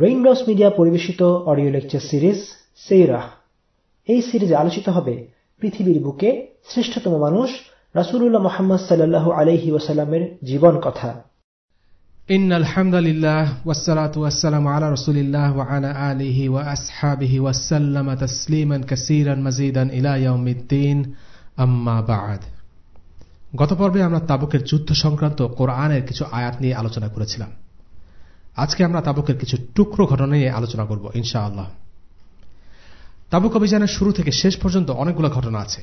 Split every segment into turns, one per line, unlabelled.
Raindrops media পরিবেশিত audio lecture series সেইরাহ এই সিরিজে আলোচিত হবে পৃথিবীর বুকে শ্রেষ্ঠতম মানুষ রাসুলুল্লাহ মোহাম্মদ সাল্লাহ আলহি ওয়াসাল্লামের জীবন কথা।
ইন আলহামদুলিল্লাহ ওয়াসালাত ওয়াসালাম আলা রসুলিল্লাহ ওয়া আলা আলিহি ওয়া আসহাবিহি ওয়াসাল্লাম তাসলিমান কাসীরান মাজিদান ইলা ইয়াউমিদ্দিন। আম্মা বা'দ। গত পর্বে আমরা তাবুকের যুদ্ধ সংক্রান্ত কোরআনের কিছু আয়াত নিয়ে আলোচনা করেছিলাম। আজকে আমরা তাবুকের কিছু টুকরো ঘটনা নিয়ে আলোচনা করব, ইনশাআল্লাহ। তাবুক অভিযানের শুরু থেকে শেষ পর্যন্ত অনেকগুলো ঘটনা আছে।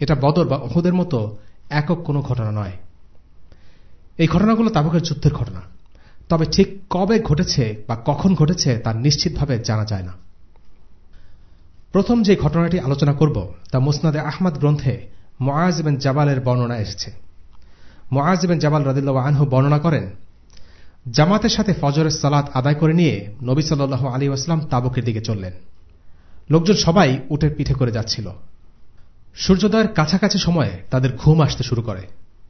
এটা বদর বা ওহুদের মতো একক কোনো ঘটনা নয়। এই ঘটনাগুলো তাবুকের যুদ্ধের ঘটনা। তবে ঠিক কবে ঘটেছে বা কখন ঘটেছে তা নিশ্চিতভাবে জানা যায় না। প্রথম যে ঘটনাটি আলোচনা করব, তা মুসনাদে আহমদ গ্রন্থে মোয়াজ বিন জাবালের বর্ণনা এসেছে। মোয়াজ বিন জাবাল রদিল্লা আনহু বর্ণনা করেন জামাতের সাথে ফজরের সালাত আদায় করে নিয়ে নবী সাল্লাহ আলী আসলাম তাবুকের দিকে চললেন। লোকজন সবাই উটের পিঠে করে যাচ্ছিল। সূর্যোদয়ের কাছাকাছি সময়ে তাদের ঘুম আসতে শুরু করে।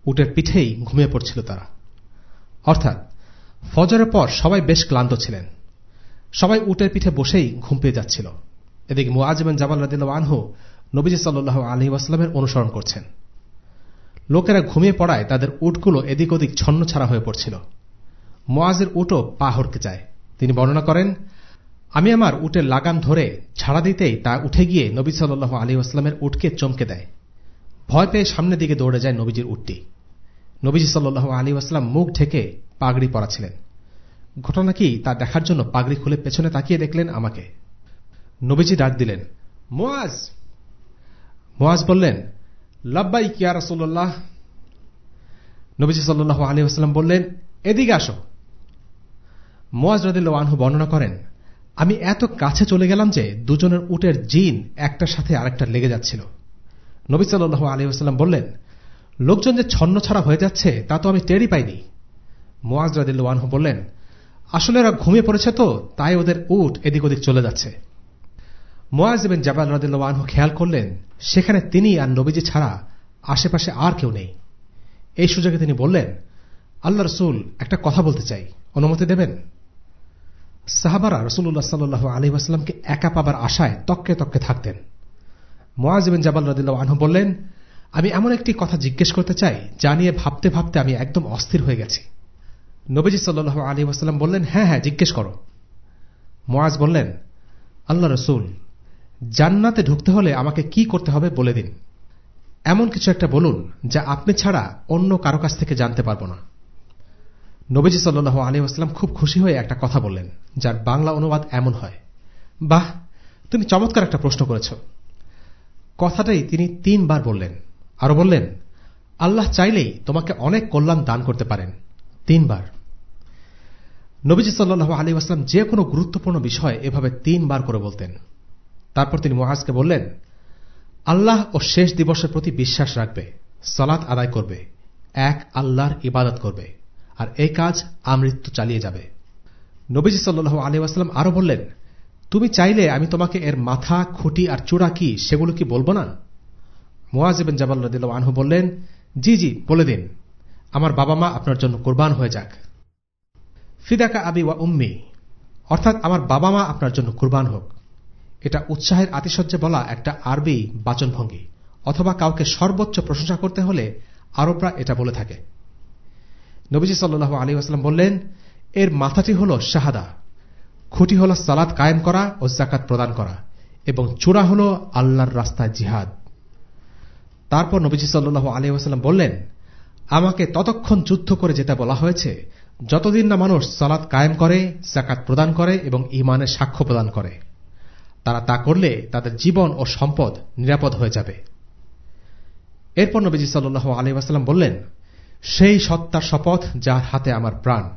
উটের পিঠেই ঘুমিয়ে পড়ছিল তারা। অর্থাৎ, ফজরের পর সবাই বেশ ক্লান্ত ছিলেন। সবাই উটের পিঠে বসেই ঘুম পেয়ে যাচ্ছিল। এদিকে মুআজমেন জামাল রাদিল্লা আনহু নবীজি সাল্লাহ আলহি আসলামের অনুসরণ করছেন। লোকেরা ঘুমিয়ে পড়ায় তাদের উটগুলো এদিক ওদিক ছন্ন ছাড়া হয়ে পড়ছিল। মোয়াজের উটও পা হরকে যায় তিনি বর্ণনা করেন, আমি আমার উটের লাগাম ধরে ছাড়া দিতেই তা উঠে গিয়ে নবী সাল্লাহ আলী আসলামের উটকে চমকে দেয়। ভয় পেয়ে সামনের দিকে দৌড়ে যায় নবীজির উটটি। নবীজি সাল্লাহ আলী আসলাম মুখ ঢেকে পাগড়ি পরাছিলেন ঘটনা কি তা দেখার জন্য পাগড়ি খুলে পেছনে তাকিয়ে দেখলেন আমাকে? নবীজি ডাক দিলেন, মোয়াজ! মোয়াজ বললেন লব্বাই কিয়া নবীজি সাল্লাহ আলী আসলাম বললেন, এদিকে আসো। মোয়াজ রদিল্লা আনহু বর্ণনা করেন, আমি এত কাছে চলে গেলাম যে দুজনের উটের জিন একটার সাথে আরেকটা লেগে যাচ্ছিল। নবী সাল্লাহ আলী আসাল্লাম বললেন, লোকজন যে ছন্ন ছাড়া হয়ে যাচ্ছে, তা তো আমি টেরই পাইনি। মোয়াজ রাদিল্লাহ বললেন, আসলে ওরা ঘুমিয়ে পড়েছে তো, তাই ওদের উট এদিক ওদিক চলে যাচ্ছে। মোয়াজ এবং জাবাল রাদিল্লাহ খেয়াল করলেন, সেখানে তিনি আর নবীজি ছাড়া আশেপাশে আর কেউ নেই। এই সুযোগে তিনি বললেন, আল্লাহ রসুল একটা কথা বলতে চাই। অনুমতি দেবেন? সাহাবারা রসুল্লাহ সাল্লাহ আলী আসলামকে একা পাবার আশায় তককে তককে থাকতেন। মোয়াজিবিন জাবাল রদিল্লাহ আনহু বললেন, আমি এমন একটি কথা জিজ্ঞেস করতে চাই, যা নিয়ে ভাবতে ভাবতে আমি একদম অস্থির হয়ে গেছি। নবীজি সাল্লাহ আলী আসলাম বললেন হ্যাঁ হ্যাঁ জিজ্ঞেস করো। মোয়াজ বললেন, আল্লাহ রসুল, জান্নাতে ঢুকতে হলে আমাকে কি করতে হবে বলে দিন। এমন কিছু একটা বলুন, যা আপনি ছাড়া অন্য কারও কাছ থেকে জানতে পারব না। নবীজি সাল্লু আলী আসলাম খুব খুশি হয়ে একটা কথা বললেন, যার বাংলা অনুবাদ এমন হয়। বাহ, তুমি চমৎকার একটা প্রশ্ন করেছ। কথাটাই তিনি তিনবার বললেন। আরও বললেন, আল্লাহ চাইলেই তোমাকে অনেক কল্যাণ দান করতে পারেন। তিনবার। নবীজি সাল্লু আলী আসলাম যে কোনো গুরুত্বপূর্ণ বিষয় এভাবে তিনবার করে বলতেন। তারপর তিনি মহাজকে বললেন, আল্লাহ ও শেষ দিবসের প্রতি বিশ্বাস রাখবে সলাৎ আদায় করবে, এক আল্লাহর ইবাদত করবে। আর এই কাজ আমৃত্যু চালিয়ে যাবে। নবীজি সাল্লু আলী আসলাম আরও বললেন, তুমি চাইলে আমি তোমাকে এর মাথা, খুঁটি আর চূড়া কি, সেগুলো কি বলব না? মোয়াজিবেন জাবাল রদিল আনহু বললেন, জি জি, বলে দিন। আমার বাবা মা আপনার জন্য কোরবান হয়ে যাক। ফিদাকা আবি ওয়া উম্মি, অর্থাৎ আমার বাবা মা আপনার জন্য কোরবান হোক। এটা উৎসাহের আতিশয্যে বলা একটা আরবি বাচনভঙ্গি, অথবা কাউকে সর্বোচ্চ প্রশংসা করতে হলে আরবরা এটা বলে থাকে। নবীজি সাল্লু আলী আসলাম বললেন, এর মাথাটি হল শাহাদা, খুঁটি হল সালাদ কায়েম করা ও জাকাত প্রদান করা, এবং চূড়া হল আল্লাহর রাস্তায় জিহাদ। তারপর নবীজি সাল্লু আলী আসাল্লাম বললেন, আমাকে ততক্ষণ যুদ্ধ করে যেতে বলা হয়েছে, যতদিন না মানুষ সালাদ কায়েম করে জাকাত প্রদান করে এবং ইমানের সাক্ষ্য প্রদান করে। তারা তা করলে তাদের জীবন ও সম্পদ নিরাপদ হয়ে যাবে। এরপর নবীজি সাল্লু আলী আসাল্লাম বললেন সেই সত্তার শপথ যার হাতে আমার প্রাণ।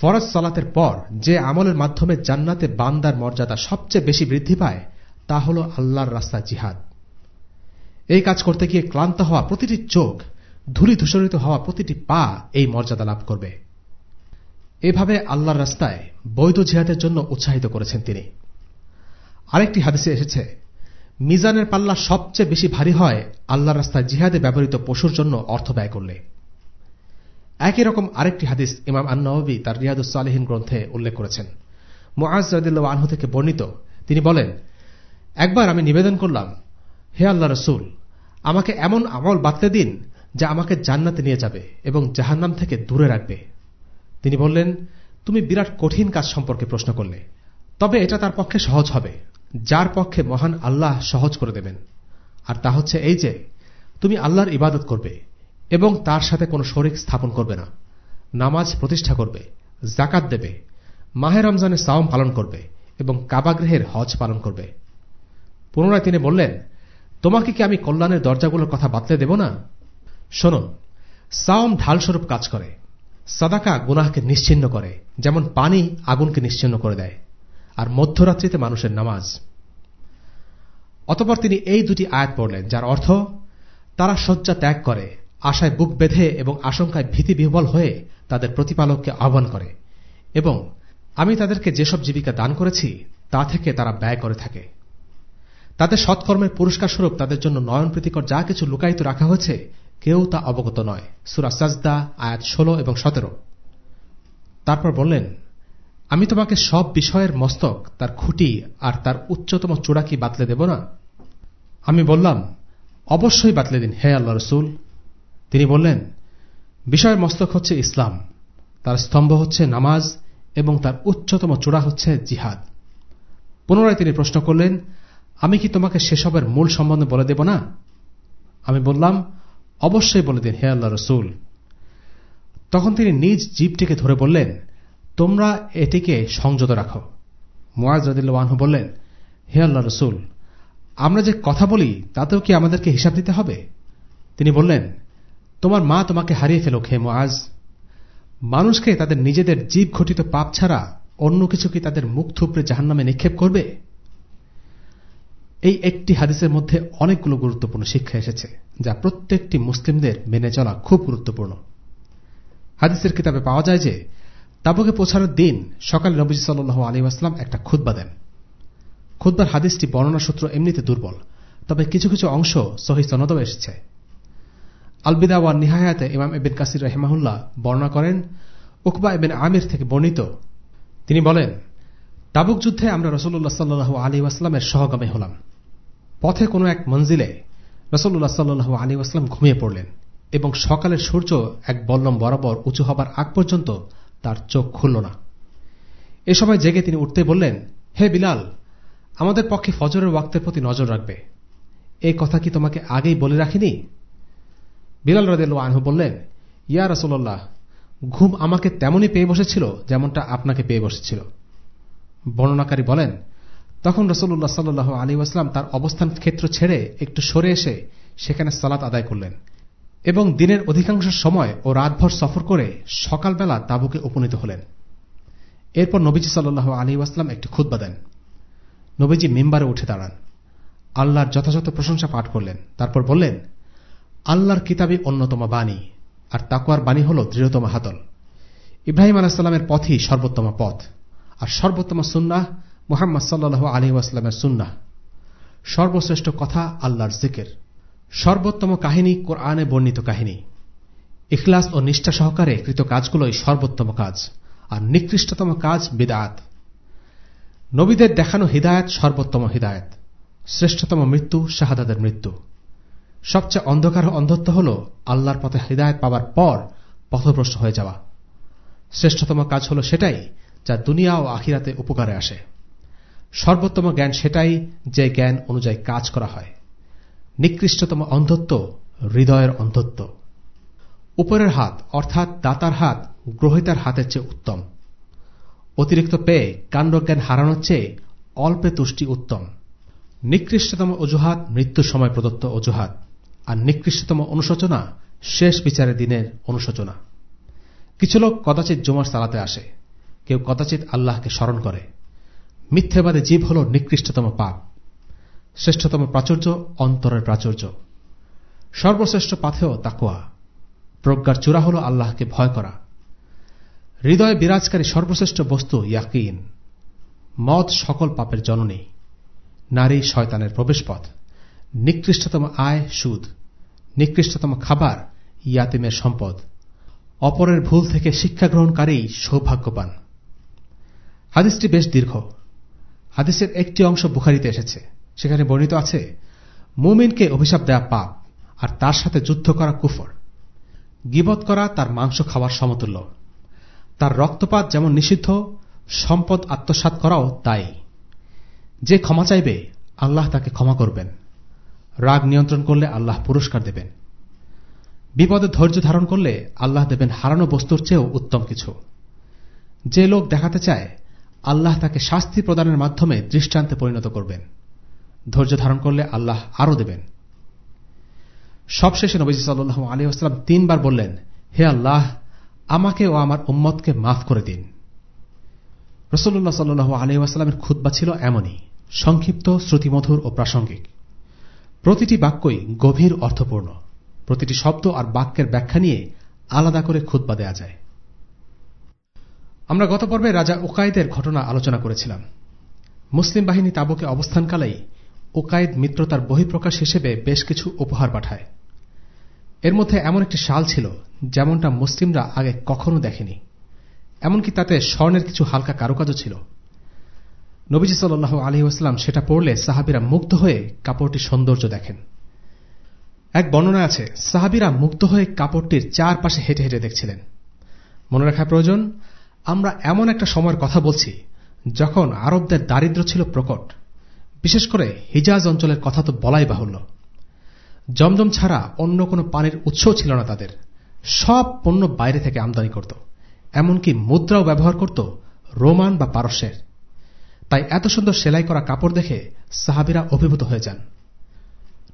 ফরজ সালাতের পর যে আমলের মাধ্যমে জান্নাতে বান্দার মর্যাদা সবচেয়ে বেশি বৃদ্ধি পায়, তা হল আল্লাহর রাস্তা জিহাদ। এই কাজ করতে গিয়ে ক্লান্ত হওয়া প্রতিটি চোখ, ধুলি ধূসরিত হওয়া প্রতিটি পা এই মর্যাদা লাভ করবে। এভাবে আল্লাহর রাস্তায় বৈধ জিহাদের জন্য উৎসাহিত করেছেন তিনি। আরেকটি হাদিসে এসেছে মিজানের পাল্লা সবচেয়ে বেশি ভারী হয় আল্লাহ রাস্তায় জিহাদে ব্যবহৃত পশুর জন্য অর্থ ব্যয় করলে। একই রকম আরেকটি হাদিস ইমাম আন্নবী তার রিয়াদুসালেহীন গ্রন্থে উল্লেখ করেছেন। মোয়াজ রদিল্লা আনহু থেকে বর্ণিত, তিনি বলেন, একবার আমি নিবেদন করলাম, হে আল্লাহ রসুল, আমাকে এমন আমল বাতলে দিন যা আমাকে জান্নাতে নিয়ে যাবে এবং জাহান্নাম থেকে দূরে রাখবে। তিনি বললেন, তুমি বিরাট কঠিন কাজ সম্পর্কে প্রশ্ন করলে, তবে এটা তার পক্ষে সহজ হবে। যার পক্ষে মহান আল্লাহ সহজ করে দেবেন। আর তা হচ্ছে এই যে, তুমি আল্লাহর ইবাদত করবে এবং তার সাথে কোনো শরিক স্থাপন করবে না। নামাজ প্রতিষ্ঠা করবে জাকাত দেবে, মাহে রমজানে সাওম পালন করবে এবং কাবাগ্রহের হজ পালন করবে। পুনরায় তিনি বললেন, তোমাকে কি আমি কল্যাণের দরজাগুলোর কথা বাতলে দেব না? শোনো সাওম ঢালস্বরূপ কাজ করে, সাদাকা গুনাহকে নিশ্চিন্ন করে, যেমন পানি আগুনকে নিশ্চিন্ন করে দেয়। আর মধ্যরাত্রিতে মানুষের নামাজ। অতপর তিনি এই দুটি আয়াত পড়লেন, যার অর্থ, তারা শয্যা ত্যাগ করে, আশায় বুক বেঁধে এবং আশঙ্কায় ভীতি বিহবল হয়ে তাদের প্রতিপালককে আহ্বান করে এবং আমি তাদেরকে যেসব জীবিকা দান করেছি, তা থেকে তারা ব্যয় করে থাকে। তাদের সৎকর্মের পুরস্কার স্বরূপ তাদের জন্য নয়ন প্রীতিকর যা কিছু লুকায়িত রাখা হয়েছে, কেউ তা অবগত নয়। সুরা সাজদা, আয়াত ষোলো এবং সতেরো। তারপর বললেন আমি তোমাকে সব বিষয়ের মস্তক, তার খুঁটি আর তার উচ্চতম চূড়া কি বাতলে দেব না? আমি বললাম, অবশ্যই বাতলে দিন, হে আল্লাহ রসুল। তিনি বললেন, বিষয়ের মস্তক হচ্ছে ইসলাম, তার স্তম্ভ হচ্ছে নামাজ এবং তার উচ্চতম চূড়া হচ্ছে জিহাদ। পুনরায় তিনি প্রশ্ন করলেন, আমি কি তোমাকে সেসবের মূল সম্বন্ধে বলে দেব না? আমি বললাম, অবশ্যই বলে দিন, হে আল্লাহ রসুল। তখন তিনি নিজ জীবটিকে ধরে বললেন তোমরা এটিকে সংযত রাখো। মোয়াজ বললেন, হে আল্লাহ রসুল, আমরা যে কথা বলি, তাতেও কি আমাদেরকে হিসাব দিতে হবে? তিনি বললেন, তোমার মা তোমাকে হারিয়ে ফেলুক খে মোয়াজ মানুষকে তাদের নিজেদের জীব ঘটিত পাপ ছাড়া অন্য কিছু কি তাদের মুখ থুপড়ে জাহান্নামে নিক্ষেপ করবে? এই একটি হাদিসের মধ্যে অনেকগুলো গুরুত্বপূর্ণ শিক্ষা এসেছে, যা প্রত্যেকটি মুসলিমদের মেনে চলা খুব গুরুত্বপূর্ণ। হাদিসের কিতাবে পাওয়া যায় যে তাবুকে পৌঁছানোর দিন সকালে নবীজ সাল্ল আলী আসলাম একটা খুদ্া দেন। খুদ্বার হাদিসটি বর্ণনা সূত্র এমনিতে দুর্বল, তবে কিছু কিছু অংশ সহি সনদও এসেছে। আলবিদা ওয়ান নিহায়াতে ইমাম এবিন কাসির রহমাহুল্লাহ বর্ণনা করেন, উকবা এবেন আমির থেকে বর্ণিত। তিনি বলেন, তাবুক যুদ্ধে আমরা রসুল্লাহ সাল্লু আলী আসলামের সহগামী হলাম। পথে কোনো এক মঞ্জিলে রসুল্লাহ সাল্লু আলী আসলাম ঘুমিয়ে পড়লেন এবং সকালের সূর্য এক বল্লম বরাবর উঁচু হবার আগ পর্যন্ত তার চোখ খুলল না। এ সময় জেগে তিনি উঠতে বললেন, হে বিলাল, আমাদের পক্ষে ফজরের ওয়াক্তের প্রতি নজর রাখবে। এই কথা কি তোমাকে আগেই বলে রাখিনি? বিলাল রদেল আনহু বললেন, ইয়া রসোল্লাহ ঘুম আমাকে তেমনই পেয়ে বসেছিল যেমনটা আপনাকে পেয়ে বসেছিল। বর্ণনাকারী বলেন, তখন রসুল্লাহ সাল্লু আলী আসলাম তার অবস্থান ক্ষেত্র ছেড়ে একটু সরে এসে সেখানে সালাত আদায় করলেন। এবং দিনের অধিকাংশ সময় ও রাতভর সফর করে সকালবেলা তাবুকে উপনীত হলেন। এরপর নবীজি সাল্লাহ আলী আসলাম একটি খুদ্া দেন। নবীজি মেম্বারে উঠে দাঁড়ান। আল্লাহর যথাযথ প্রশংসা পাঠ করলেন। তারপর বললেন, আল্লাহর কিতাবই অন্যতম বাণী, আর তাকুয়ার বাণী হল দৃঢ়তম হাতল। ইব্রাহিম আলাহিসাল্লামের পথই সর্বোত্তম পথ, আর সর্বোত্তম সুন্নাহ মোহাম্মদ সাল্লু আলী আসলামের সুন্নাহ। সর্বশ্রেষ্ঠ কথা আল্লাহর জিকের। সর্বোত্তম কাহিনী কোরআনে বর্ণিত কাহিনী। ইখলাস ও নিষ্ঠা সহকারে কৃত কাজগুলোই সর্বোত্তম কাজ আর নিকৃষ্টতম কাজ বিদায়াত নবীদের দেখানো হৃদায়ত সর্বোত্তম হৃদায়ত। শ্রেষ্ঠতম মৃত্যু শাহাদাদের মৃত্যু। সবচেয়ে অন্ধকার অন্ধত্ব হল আল্লাহর পথে হৃদায়ত পাবার পর পথভ্রষ্ট হয়ে যাওয়া। শ্রেষ্ঠতম কাজ হল সেটাই যা দুনিয়া ও আখিরাতে উপকারে আসে। সর্বোত্তম জ্ঞান সেটাই যে জ্ঞান অনুযায়ী কাজ করা হয়। নিকৃষ্টতম অন্ধত্ব, হৃদয়ের অন্ধত্ব। উপরের হাত, অর্থাৎ দাতার হাত, গ্রহিতার হাতের চেয়ে উত্তম। অতিরিক্ত পেয়ে কাণ্ডজ্ঞান হারানোর চেয়ে অল্পে তুষ্টি উত্তম। নিকৃষ্টতম অজুহাত, মৃত্যুর সময় প্রদত্ত অজুহাত। আর নিকৃষ্টতম অনুশোচনা, শেষ বিচারের দিনের অনুশোচনা। কিছু লোক কদাচিৎ জুমার সালাতে আসে। কেউ কদাচিৎ আল্লাহকে স্মরণ করে। মিথ্যেবাদে জীব হল নিকৃষ্টতম পাপ। শ্রেষ্ঠতম প্রাচুর্য, অন্তরের প্রাচুর্য। সর্বশ্রেষ্ঠ পাথেও তাকোয়া প্রজ্ঞার চূড়া হল আল্লাহকে ভয় করা। হৃদয়ে বিরাজকারী সর্বশ্রেষ্ঠ বস্তু ইয়াকিন। মদ সকল পাপের জননী। নারী শয়তানের প্রবেশপথ। নিকৃষ্টতম আয় সুদ। নিকৃষ্টতম খাবার ইয়াতিমের সম্পদ। অপরের ভুল থেকে শিক্ষা গ্রহণকারী সৌভাগ্যবান। হাদিসটি বেশ দীর্ঘ। হাদিসের একটি অংশ বুখারিতে এসেছে। সেখানে বর্ণিত আছে, মুমিনকে অভিশাপ দেয়া পাপ, আর তার সাথে যুদ্ধ করা কুফর। গিবত করা তার মাংস খাওয়ার সমতুল্য। তার রক্তপাত যেমন নিষিদ্ধ, সম্পদ আত্মসাত করাও তাই। যে ক্ষমা চাইবে, আল্লাহ তাকে ক্ষমা করবেন। রাগ নিয়ন্ত্রণ করলে আল্লাহ পুরস্কার দেবেন। বিপদে ধৈর্য ধারণ করলে আল্লাহ দেবেন হারানো বস্তুর চেয়েও উত্তম কিছু। যে লোক দেখাতে চায়, আল্লাহ তাকে শাস্তি প্রদানের মাধ্যমে দৃষ্টান্তে পরিণত করবেন। ধৈর্য ধারণ করলে আল্লাহ আরও দেবেন। সবশেষে নবীজি সাল্লু আলী আসলাম তিনবার বললেন, হে আল্লাহ, আমাকে ও আমার উম্মতকে মাফ করে দিন। রসল্লাহ সাল্লু আলী আসলামের খুদ্া ছিল এমনই, সংক্ষিপ্ত, শ্রুতিমধুর ও প্রাসঙ্গিক। প্রতিটি বাক্যই গভীর অর্থপূর্ণ। প্রতিটি শব্দ আর বাক্যের ব্যাখ্যা নিয়ে আলাদা করে খুদ্া দেয়া যায়। আমরা গত পর্বে রাজা ওকায়েদের ঘটনা আলোচনা করেছিলাম। মুসলিম বাহিনী তাবুকে অবস্থানকালেই ওকায়েদ মিত্রতার বহিঃপ্রকাশ হিসেবে বেশ কিছু উপহার পাঠায়। এর মধ্যে এমন একটি শাল ছিল, যেমনটা মুসলিমরা আগে কখনো দেখেনি। এমনকি তাতে স্বর্ণের কিছু হালকা কারুকাজও ছিল। নবীজি সাল আলী আসলাম সেটা পড়লে সাহাবিরা মুগ্ধ হয়ে কাপড়টির সৌন্দর্য দেখেন। এক বর্ণনা আছে, সাহাবিরা মুগ্ধ হয়ে কাপড়টির চারপাশে হেঁটে হেঁটে দেখছিলেন। মনে রাখা প্রয়োজন, আমরা এমন একটা সময়ের কথা বলছি, যখন আরবদের দারিদ্র ছিল প্রকট। বিশেষ করে হিজাজ অঞ্চলের কথা তো বলাই বাহুল্য। জমজম ছাড়া অন্য কোনো পানির উৎসও ছিল না তাদের। সব পণ্য বাইরে থেকে আমদানি করত। এমনকি মুদ্রাও ব্যবহার করত রোমান বা পারস্যের। তাই এত সুন্দর সেলাই করা কাপড় দেখে সাহাবিরা অভিভূত হয়ে যান।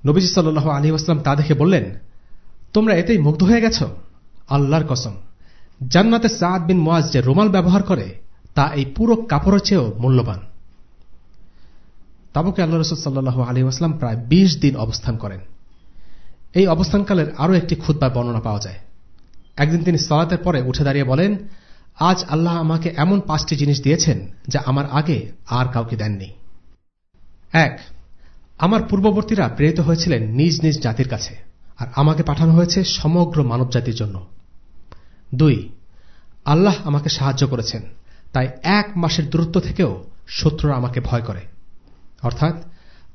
নবীজি সাল্লু আলী আসলাম তা দেখে বললেন, তোমরা এতেই মুগ্ধ হয়ে গেছ? আল্লাহর কসম। জান্নাতে সাদ বিন মোয়াজ যে রুমাল ব্যবহার করে, তা এই পুরো কাপড়ের চেয়েও মূল্যবান। তাবুকে আল্লাহ রসুল সাল্লু আলী আসলাম প্রায় ২০ দিন অবস্থান করেন। এই অবস্থানকালের আরও একটি খুদ্বার বর্ণনা পাওয়া যায়। একদিন তিনি সলাতের পরে উঠে দাঁড়িয়ে বলেন, আজ আল্লাহ আমাকে এমন পাঁচটি জিনিস দিয়েছেন যা আমার আগে আর কাউকে দেননি। এক, আমার পূর্ববর্তীরা প্রেরিত হয়েছিলেন নিজ নিজ জাতির কাছে আর আমাকে পাঠানো হয়েছে সমগ্র মানবজাতির জন্য। দুই, আল্লাহ আমাকে সাহায্য করেছেন, তাই এক মাসের দূরত্ব থেকেও শত্রুরা আমাকে ভয় করে। অর্থাৎ,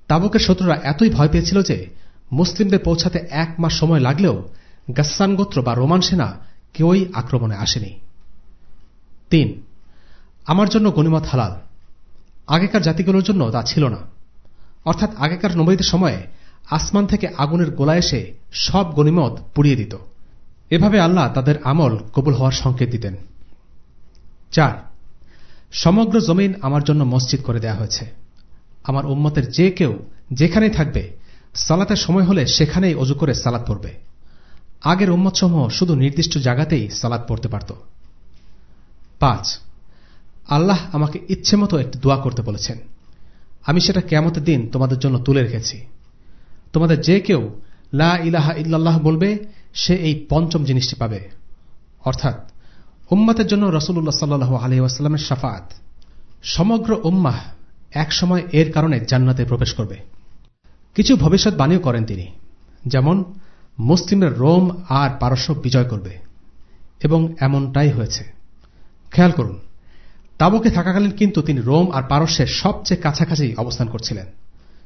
তাবুকের শত্রুরা এতই ভয় পেয়েছিল যে মুসলিমদের পৌঁছাতে এক মাস সময় লাগলেও গাসান গোত্র বা রোমান সেনা কেউই আক্রমণে আসেনি। তিন, আমার জন্য গণিমত হালাল। আগেকার জাতিগুলোর জন্য তা ছিল না। অর্থাৎ আগেকার নবীদের সময়ে আসমান থেকে আগুনের গোলা এসে সব গণিমত পুড়িয়ে দিত। এভাবে আল্লাহ তাদের আমল কবুল হওয়ার সংকেত দিতেন। চার, সমগ্র জমিন আমার জন্য মসজিদ করে দেয়া হয়েছে। আমার উম্মতের যে কেউ যেখানেই থাকবে, সালাতের সময় হলে সেখানেই অজু করে সালাত পড়বে। আগের উম্মতসমূহ শুধু নির্দিষ্ট জায়গাতেই সালাত পড়তে পারত। পাঁচ, আল্লাহ আমাকে ইচ্ছে মতো একটি দোয়া করতে বলেছেন। আমি সেটা কেমতের দিন তোমাদের জন্য তুলে রেখেছি। তোমাদের যে কেউ লা ইলাহা ইল্লাল্লাহ বলবে, সে এই পঞ্চম জিনিসটি পাবে। অর্থাৎ, উম্মাতের জন্য রসুল্লাহ সাল্লু আলহিউসালামের সাফাত সমগ্র উম্মাহ একসময় এর কারণে জান্নাতে প্রবেশ করবে। কিছু ভবিষ্যৎবাণীও করেন তিনি, যেমন, মুসলিমরা রোম আর পারস্য বিজয় করবে। এবং এমনটাই হয়েছে। খেয়াল করুন, তাবুকে থাকাকালীন কিন্তু তিনি রোম আর পারস্যের সবচেয়ে কাছাকাছি অবস্থান করছিলেন।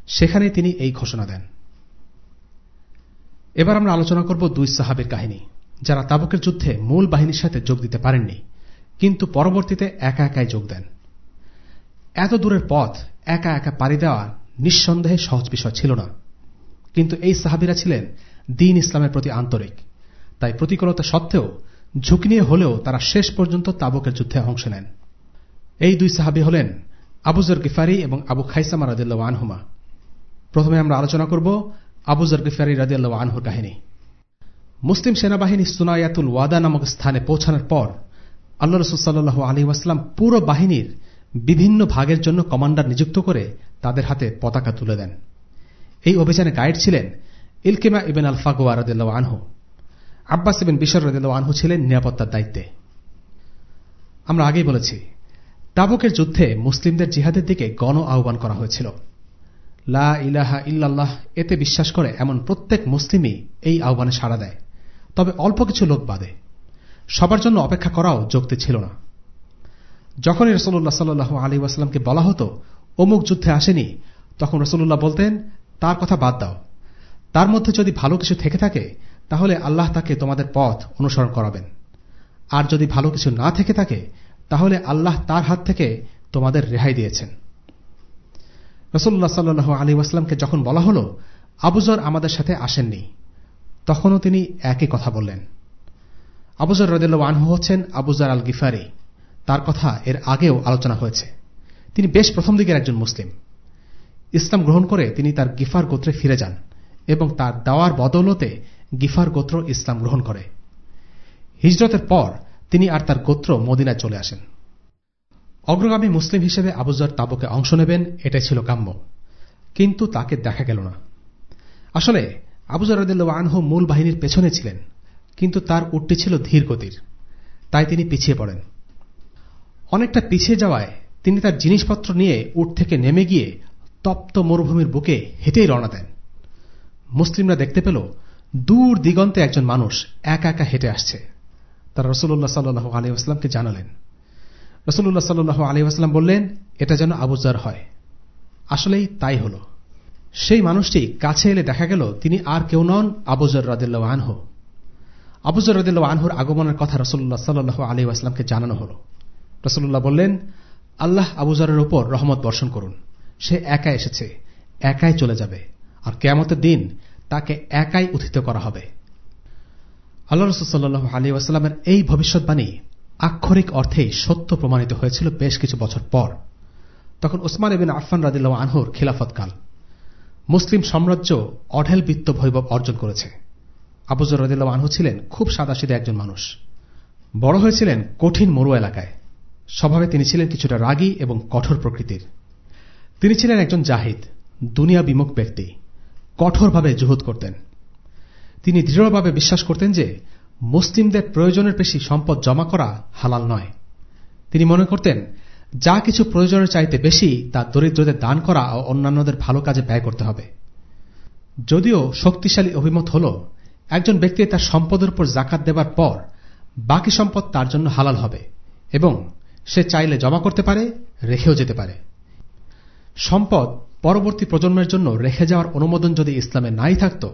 সেখানে তিনি এই ঘোষণা দেন। এবার আমরা আলোচনা করব দুই সাহাবের কাহিনী, যারা তাবুকের যুদ্ধে মূল বাহিনীর সাথে যোগ দিতে পারেননি, কিন্তু পরবর্তীতে একা একাই যোগ দেন। এত দূরের পথ একা একা পাড়ি দেওয়া নিঃসন্দেহে সহজ বিষয় ছিল না। কিন্তু এই সাহাবিরা ছিলেন দিন ইসলামের প্রতি আন্তরিক। তাই প্রতিকূলতা সত্ত্বেও ঝুঁকি নিয়ে হলেও তারা শেষ পর্যন্ত তাবুকের যুদ্ধে অংশ নেন। এই দুই সাহাবি হলেন আবুজর গিফারি এবং আবু খাইসামা রাদিল্লা আনহুমা। প্রথমে আমরা আলোচনা করব আবুজর গিফারি রাদিল্লা আনহুর কাহিনী। মুসলিম সেনাবাহিনী সুনায়াতুল ওয়াদা নামক স্থানে পৌঁছানোর পর আল্লাহ রসুল্লাহ আলী ওয়াসলাম পুরো বাহিনীর বিভিন্ন ভাগের জন্য কমান্ডার নিযুক্ত করে তাদের হাতে পতাকা তুলে দেন। এই অভিযানে গাইড ছিলেন ইলকিমা ইবেন আল ফাগুয়া রদিল্লা আনহু। আব্বাস ইবেন বিশর রদিল্লা আনহু ছিলেন নিরাপত্তার দায়িত্বে। আমরা আগেই বলেছি, তাবুকের যুদ্ধে মুসলিমদের জিহাদের দিকে গণ আহ্বান করা হয়েছিল। লা ইলাহা ইল্লাল্লাহ, এতে বিশ্বাস করে এমন প্রত্যেক মুসলিমই এই আহ্বানে সাড়া দেয়। তবে অল্প কিছু লোক বাদে। সবার জন্য অপেক্ষা করাও যুক্তি ছিল না। যখনই রসুল্লাহ সাল্লু আলী ওয়াসাল্লামকে বলা হতো, অমুক যুদ্ধে আসেনি, তখন রসুল্লাহ বলতেন, তার কথা বাদ দাও। তার মধ্যে যদি ভালো কিছু থেকে থাকে, তাহলে আল্লাহ তাকে তোমাদের পথ অনুসরণ করাবেন। আর যদি ভালো কিছু না থেকে থাকে, তাহলে আল্লাহ তার হাত থেকে তোমাদের রেহাই দিয়েছেন। রসুল্লাহ সাল্লু আলী ওয়াসলামকে যখন বলা হল আবুজর আমাদের সাথে আসেননি। তখনও তিনি একই কথা বললেন। আবুজর রদিল্লা আনহু হচ্ছেন আবুজার আল গিফারি তার কথা এর আগেও আলোচনা হয়েছে। তিনি বেশ প্রথম দিকের একজন মুসলিম। ইসলাম গ্রহণ করে তিনি তার গিফার গোত্রে ফিরে যান এবং তার দাওয়ার বদৌলতে গিফার গোত্র ইসলাম গ্রহণ করে। হিজরতের পর তিনি আর তার গোত্র মদিনায় চলে আসেন। অগ্রগামী মুসলিম হিসেবে আবুজার তাবুকে অংশ নেবেন, এটাই ছিল কাম্য। কিন্তু তাকে দেখা গেল না। আসলে আবুজার আনহু মূল বাহিনীর পেছনে ছিলেন, কিন্তু তার উটটি ছিল ধীর গতির। তাই তিনি পিছিয়ে পড়েন। অনেকটা পিছিয়ে যাওয়ায় তিনি তার জিনিসপত্র নিয়ে উট থেকে নেমে গিয়ে তপ্ত মরুভূমির বুকে হেঁটেই রওনা দেন। মুসলিমরা দেখতে পেল দূর দিগন্তে একজন মানুষ একা একা হেঁটে আসছে। তারা রসুল্লাহ সাল্লু আলিউসলামকে জানালেন। রসুল্লাহ সাল্লু আলিউসলাম বললেন, এটা যেন আবুজার হয়। আসলেই তাই হল। সেই মানুষটি কাছে এলে দেখা গেল তিনি আর কেউ নন আবুজর রদুল্লাহ আনহু। আবুজর রদুল্লাহ আনহুর আগমনের কথা রসুল্লাহ সাল্লু আলী আসলামকে জানানো হল। রসুল্লাহ বললেন, আল্লাহ আবুজারের ওপর রহমত বর্ষণ করুন। সে একা এসেছে, একাই চলে যাবে, আর কেয়ামতের দিন তাকে একাই উত্থিত করা হবে। আল্লাহ রসুল্লাহ আলী ওয়াসাল্লামের এই ভবিষ্যৎবাণী আক্ষরিক অর্থেই সত্য প্রমাণিত হয়েছিল বেশ কিছু বছর পর। তখন ওসমান এবিন আফান রাদিল্লাহ আনহুর খিলাফতকাল। মুসলিম সাম্রাজ্য অঢেল বিত্ত বৈভব অর্জন করেছে। আবুজর রদিল্লাহ আনহু ছিলেন খুব সাদাসিদে একজন মানুষ। বড় হয়েছিলেন কঠিন মরু এলাকায়। স্বভাবে তিনি ছিলেন কিছুটা রাগী এবং কঠোর প্রকৃতির। তিনি ছিলেন একজন জাহিদ, দুনিয়া বিমুখ ব্যক্তি, কঠোরভাবে জুহুদ করতেন। তিনি দৃঢ়ভাবে বিশ্বাস করতেন যে মুসলিমদের প্রয়োজনের বেশি সম্পদ জমা করা হালাল নয়। তিনি মনে করতেন, যা কিছু প্রয়োজনের চাইতে বেশি তা দরিদ্রদের দান করা ও অন্যান্যদের ভালো কাজে ব্যয় করতে হবে। যদিও শক্তিশালী অভিমত হল, একজন ব্যক্তি তার সম্পদের উপর জাকাত দেবার পর বাকি সম্পদ তার জন্য হালাল হবে এবং সে চাইলে জমা করতে পারে, রেখেও যেতে পারে। সম্পদ পরবর্তী প্রজন্মের জন্য রেখে যাওয়ার অনুমোদন যদি ইসলামে নাই থাকত,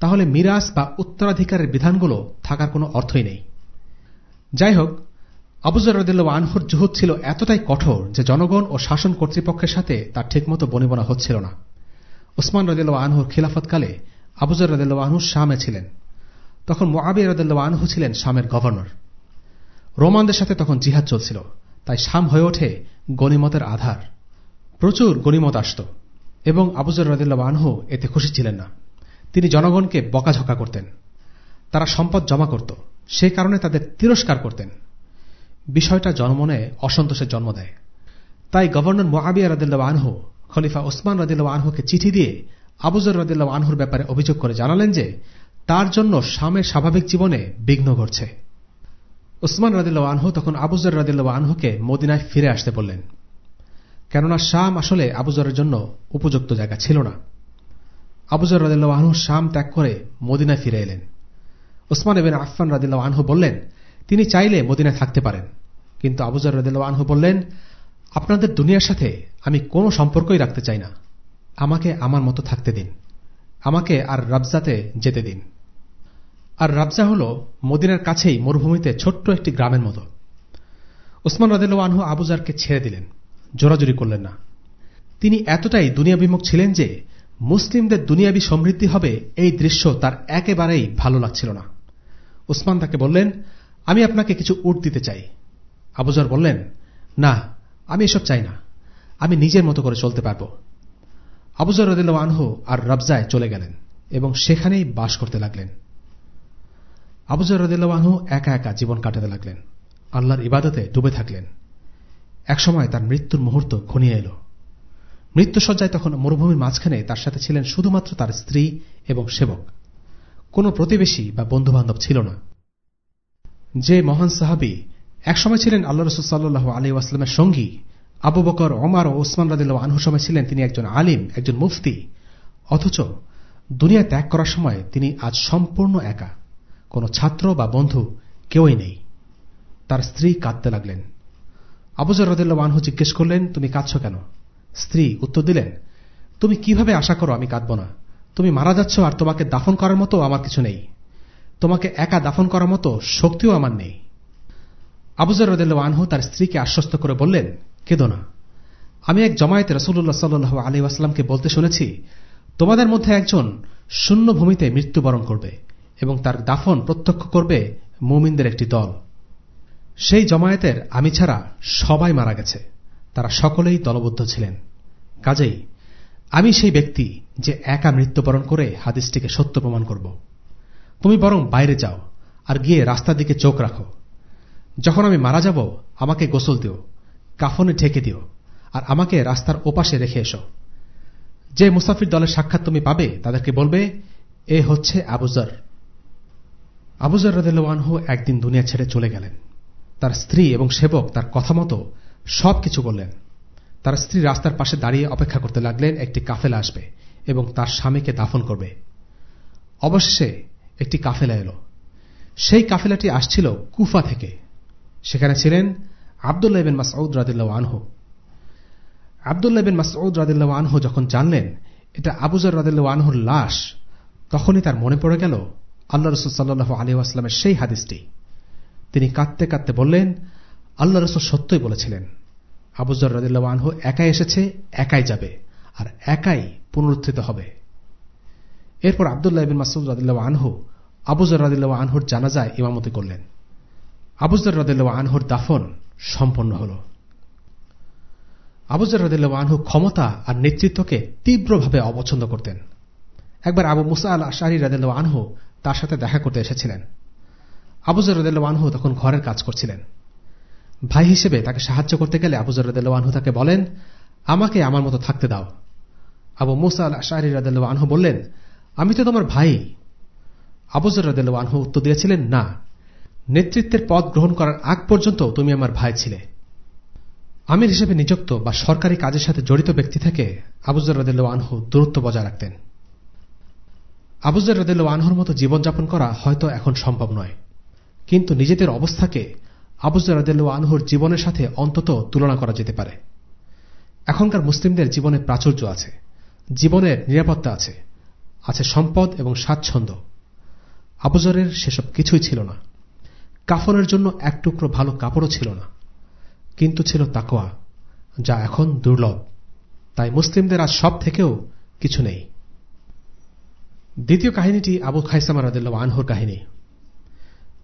তাহলে মিরাস বা উত্তরাধিকারের বিধানগুলো থাকার কোনো অর্থই নেই। যাই হোক আবুজর রদিল্লা আনহুর জুহুদ ছিল এতটাই কঠোর যে জনগণ ও শাসন কর্তৃপক্ষের সাথে তার ঠিকমতো বনিবনা হচ্ছিল না। ওসমান রদিল্লা আনহুর খিলাফতকালে আবুজর রদিল্লা আনহু শামে ছিলেন। তখন মোয়াবি রদিল্লা আনহু ছিলেন শামের গভর্নর। রোমানদের সাথে তখন জিহাদ চলছিল। তাই শাম হয়ে ওঠে গণিমতের আধার। প্রচুর গণিমত আসত এবং আবুজর রদিল্লা আনহু এতে খুশি ছিলেন না। তিনি জনগণকে বকাঝকা করতেন। তারা সম্পদ জমা করত। সে কারণে তাদের তিরস্কার করতেন। বিষয়টা জনমনে অসন্তোষের জন্ম দেয়। তাই গভর্নর মোয়াবিয়া রদিল্লা আনহু, খলিফা ওসমান রদিল্লা আনহুকে চিঠি দিয়ে আবুজর রদিল্লা আনহুর ব্যাপারে অভিযোগ করে জানালেন যে, তার জন্য শামের স্বাভাবিক জীবনে বিঘ্ন ঘটছে। ওসমান রদিল্লা আনহু তখন আবুজর রদিল্লা আনহুকে মদিনায় ফিরে আসতে বললেন। কেননা শাম আসলে আবুজরের জন্য উপযুক্ত জায়গা ছিল না। আবুজর রদিল্লা আনহু শাম ত্যাগ করে মদিনায় ফিরে এলেন। উসমান এবেন আফফান রাদিল্লা আনহু বললেন, তিনি চাইলে মদিনায় থাকতে পারেন। কিন্তু আবুজর রদিল্লা আনহু বললেন, আপনাদের দুনিয়ার সাথে আমি কোনো সম্পর্কই রাখতে চাই না। আমাকে আমার মতো থাকতে দিন। আমাকে আর রাবজাতে যেতে দিন। আর রাবজা হল মদিনার কাছেই মরুভূমিতে ছোট্ট একটি গ্রামের মতো। ওসমান রদিল্লা আনহু আবুজারকে ছেড়ে দিলেন। জোরাজুরি করলেন না। তিনি এতটাই দুনিয়াবিমুখ ছিলেন যে মুসলিমদের দুনিয়াবি সমৃদ্ধি হবে এই দৃশ্য তার একেবারেই ভালো লাগছিল না। উসমান তাকে বললেন, আমি আপনাকে কিছু উট দিতে চাই। আবুজার বললেন, না, আমি এসব চাই না। আমি নিজের মতো করে চলতে পারব। আবুজার রদিল্লা আনহু আর রবজায় চলে গেলেন এবং সেখানেই বাস করতে লাগলেন। আবুজর রদিল্লা আনহু একা একা জীবন কাটাতে লাগলেন। আল্লাহর ইবাদতে ডুবে থাকলেন। একসময় তার মৃত্যুর মুহূর্ত ঘনিয়ে এলো। মৃত্যুসজ্জায় তখন মরুভূমির মাঝখানে তার সাথে ছিলেন শুধুমাত্র তার স্ত্রী এবং সেবক। কোনো প্রতিবেশী বা বন্ধুবান্ধব ছিল না। যে মহান সাহাবি একসময় ছিলেন আল্লাহ রসুল্লাহ আলী ওয়াস্লামের সঙ্গী। আবু বকর, ওমার ও ওসমান রাদিল্লা আনহু সময় ছিলেন তিনি একজন আলিম, একজন মুফতি। অথচ দুনিয়া ত্যাগ করার সময় তিনি আজ সম্পূর্ণ একা। কোনো ছাত্র বা বন্ধু কেউই নেই। তার স্ত্রী কাঁদতে লাগলেন। আবুজর রদুল্লাহ আনহু জিজ্ঞেস করলেন, তুমি কাঁদছ কেন? স্ত্রী উত্তর দিলেন, তুমি কীভাবে আশা করো আমি কাঁদব না? তুমি মারা যাচ্ছ আর তোমাকে দাফন করার মতো আমার কিছু নেই। তোমাকে একা দাফন করার মতো শক্তিও আমার নেই। আবুজর রদুল্লাহ আনহু তার স্ত্রীকে আশ্বস্ত করে বললেন, কেদো না। আমি এক জমায়েতে রসুল্লাহ সাল্লু আলী আসলামকে বলতে শুনেছি, তোমাদের মধ্যে একজন শূন্য ভূমিতে মৃত্যুবরণ করবে। এবং তার দাফন প্রত্যক্ষ করবে মুমিনদের একটি দল। সেই জমায়েতের আমি ছাড়া সবাই মারা গেছে। তারা সকলেই দলবদ্ধ ছিলেন। কাজেই আমি সেই ব্যক্তি যে একা মৃত্যুবরণ করে হাদিসটিকে সত্য প্রমাণ করব। তুমি বরং বাইরে যাও আর গিয়ে রাস্তার দিকে চোখ রাখো। যখন আমি মারা যাব, আমাকে গোসল দিও, কাফনে ঢেকে দিও, আর আমাকে রাস্তার ওপাশে রেখে এসো। যে মুসাফির দলের সাক্ষাৎ তুমি পাবে, তাদেরকে বলবে, এ হচ্ছে আবুজার আবুজার রদেলওয়ানহু একদিন দুনিয়া ছেড়ে চলে গেলেন। তার স্ত্রী এবং সেবক তার কথা মতো সব কিছু করলেন তার স্ত্রী রাস্তার পাশে দাঁড়িয়ে অপেক্ষা করতে লাগলেন, একটি কাফেলা আসবে এবং তার স্বামীকে দাফন করবে। অবশেষে একটি কাফেলা এলো। সেই কাফেলাটি আসছিল কুফা থেকে। সেখানে ছিলেন আবদুল্লাহ বিন মাসউদ রাদিল্লাহ আনহু। আবদুল্লাহ বিন মাসউদ রাদিল্লাহ আনহু যখন জানলেন এটা আবুজার রাদিল্লাহ আনহুর লাশ, তখনই তার মনে পড়ে গেল আল্লাহ রসুল সাল্লু আলী আসলামের সেই হাদিসটি। তিনি কাঁদতে কাঁদতে বললেন, আল্লাহ রসুল সত্যই বলেছিলেন আবুজর রাদিল্লাহ আনহু একাই এসেছে, একাই যাবে, আর একাই পুনরুত্থিত হবে। এরপর আবদুল্লাহ বিন মাসুদ রাদিল্লাহ আনহু আবুজর রাদিল্লাহ আনহুর জানাজায় ইমামতি করলেন। আবুজর রাদিল্লাহ আনহুর দাফন সম্পন্ন হল। আবুজর রাদিল্লাহ আনহু ক্ষমতা আর নেতৃত্বকে তীব্রভাবে অপছন্দ করতেন। একবার আবু মুসা আল আশারি রাদিল্লাহ আনহু তার সাথে দেখা করতে এসেছিলেন। আবুজর রাদিল্লাহ আনহু তখন ঘরের কাজ করছিলেন। ভাই হিসেবে তাকে সাহায্য করতে গেলে আবুজর রাদিল্লাহ আনহু তাকে বলেন, আমাকে আমার মতো থাকতে দাও। আবু মুসা আল আশারি রাদিল্লাহ আনহু বললেন, আমি তো তোমার ভাই। আবুজর রাদিল্লাহ আনহু উত্তর দিয়েছিলেন, না, নেতৃত্বের পদ গ্রহণ করার আগ পর্যন্ত তুমি আমার ভাই ছিলে। আমির হিসেবে নিযুক্ত বা সরকারি কাজের সাথে জড়িত ব্যক্তি থেকে আবুজর রদেল আনহু দূরত্ব বজায় রাখতেন। আবুজর রদেল আনহর মতো জীবনযাপন করা হয়তো এখন সম্ভব নয়। কিন্তু নিজেদের অবস্থাকে আবুজর রদেল আনহুর জীবনের সাথে অন্তত তুলনা করা যেতে পারে। এখনকার মুসলিমদের জীবনে প্রাচুর্য আছে, জীবনের নিরাপত্তা আছে আছে সম্পদ এবং স্বাচ্ছন্দ্য। আবুজরের সেসব কিছুই ছিল না। কাফনের জন্য এক টুকরো ভালো কাপড়ও ছিল না। কিন্তু ছিল তাকোয়া যা এখন দুর্লভ। তাই মুসলিমদের আজ সব থেকেও কিছু নেই। দ্বিতীয় কাহিনীটি আবু খাইসামা রাদিল্লা আনহুর কাহিনী।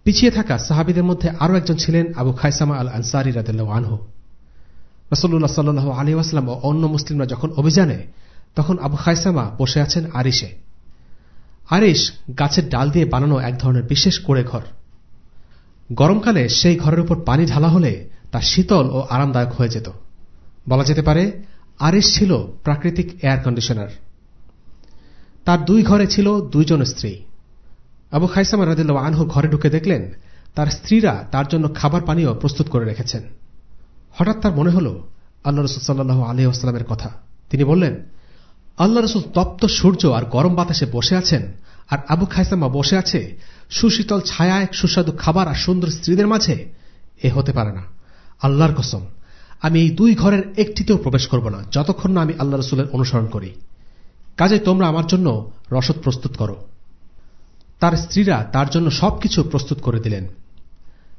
পিছিয়ে থাকা সাহাবিদের মধ্যে আরও একজন ছিলেন আবু খাইসামা আল আনসারি রাদিল্লা আনহু। রসল্লাহ সাল্লু আলী আসলাম ও অন্য মুসলিমরা যখন অভিযানে, তখন আবু খাইসামা বসে আছেন আরিসে আরিস গাছের ডাল দিয়ে বানানো এক ধরনের বিশেষ করে ঘর। গরমকালে সেই ঘরের উপর পানি ঢালা হলে তা শীতল ও আরামদায়ক হয়ে যেত। বলা যেতে পারে আরিস ছিল প্রাকৃতিক এয়ার কন্ডিশনার তার দুই ঘরে ছিল দুইজন স্ত্রী। আবু খাইসামা রাদিল্লা আনহু ঘরে ঢুকে দেখলেন, তার স্ত্রীরা তার জন্য খাবার পানীয় প্রস্তুত করে রেখেছেন। হঠাৎ তার মনে হল, আল্লাহ রসুল সাল্লাহ আসলামের কথা। তিনি বললেন, আল্লাহ রসুল তপ্ত সূর্য আর গরম বাতাসে বসে আছেন, আর আবু খাইসামা বসে আছে সুশীতল ছায়ায় সুস্বাদু খাবার আর সুন্দর স্ত্রীদের মাঝে। এ হতে পারে না। আল্লাহর কসম, আমি এই দুই ঘরের একটিতেও প্রবেশ করব না, যতক্ষণ না আমি আল্লাহ রসুলের অনুসরণ করি। কাজে তোমরা আমার জন্য রসদ প্রস্তুত করো। তার স্ত্রীরা তার জন্য সবকিছু প্রস্তুত করে দিলেন।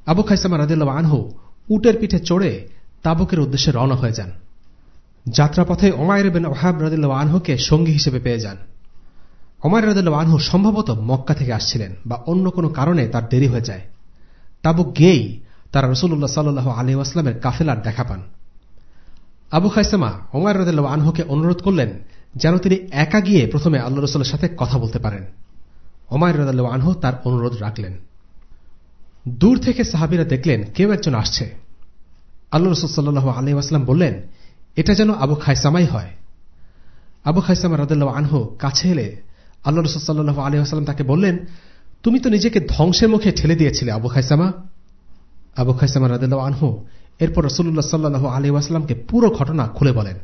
আবু খাইসামা রাদিল্লা আনহু উটের পিঠে চড়ে তাবুকের উদ্দেশ্যে রওনা হয়ে যান। যাত্রাপথে ওমায়ের বেন ওহাব রাদিল্লা আনহুকে সঙ্গী হিসেবে পেয়ে যান। ওমায়ের রাদিল্লা আনহু সম্ভবত মক্কা থেকে আসছিলেন বা অন্য কোনো কারণে তার দেরি হয়ে যায়। তাবুক গিয়েই তারা রসুল্লাহ সাল্লু আলী আসলামের কাফেলার দেখা পান। আবু খাইসামা ওমায় রদুল্লাহ আনহুকে অনুরোধ করলেন যেন তিনি একা গিয়ে প্রথমে আল্লাহ রসুল্লের সাথে কথা বলতে পারেন। ওমায় রদুল্লাহ আনহু তার অনুরোধ রাখলেন। দূর থেকে সাহাবিরা দেখলেন কেউ একজন আসছে। আল্লাহ রসুল সাল্লু আলী আসলাম বললেন, এটা যেন আবু খাইসামাই হয়। আবু খাইসামা রদুল্লাহ আনহু কাছে এলে আল্লাহ রসুল সাল্লু আলী আসলাম তাকে বললেন, তুমি তো নিজেকে ধ্বংসের মুখে ঠেলে দিয়েছিলে, আবু খাইসামা। আবু খাইসামা রাদিল্লাহ আনহু এরপর রসুল্লাহ সাল্লু আলী আসলামকে পুরো ঘটনা খুলে বলেন।